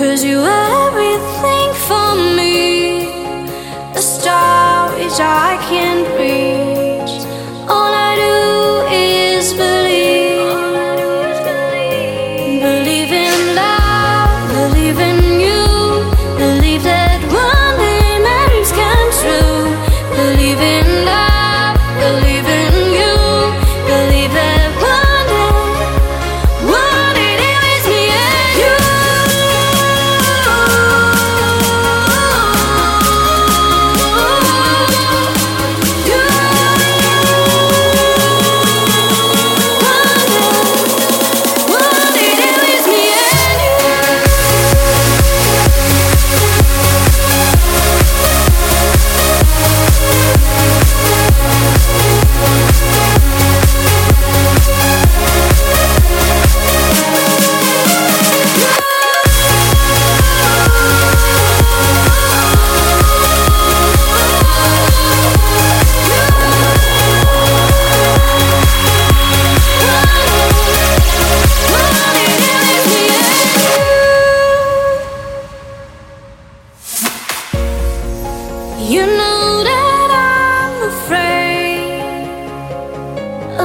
Cause you everything for me. The stories I can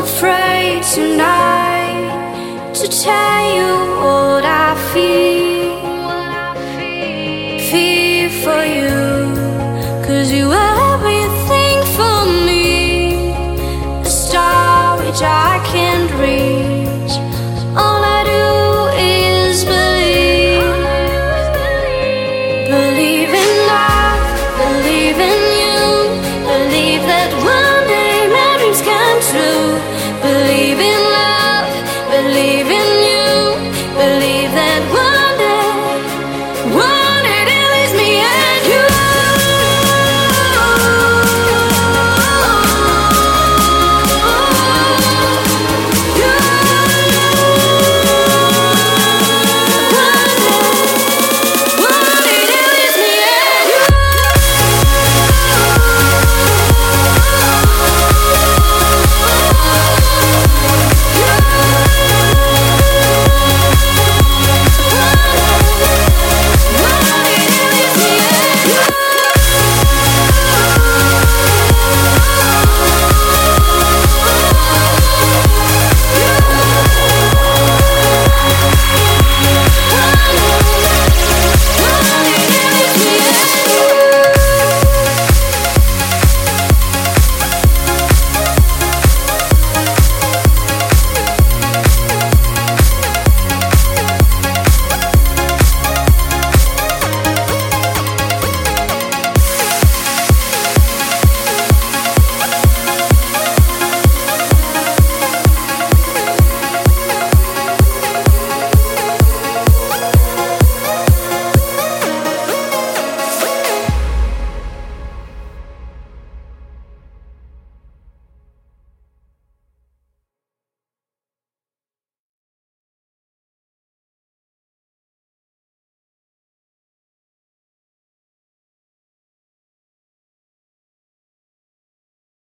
afraid tonight to tell you what I feel. Fear for you. living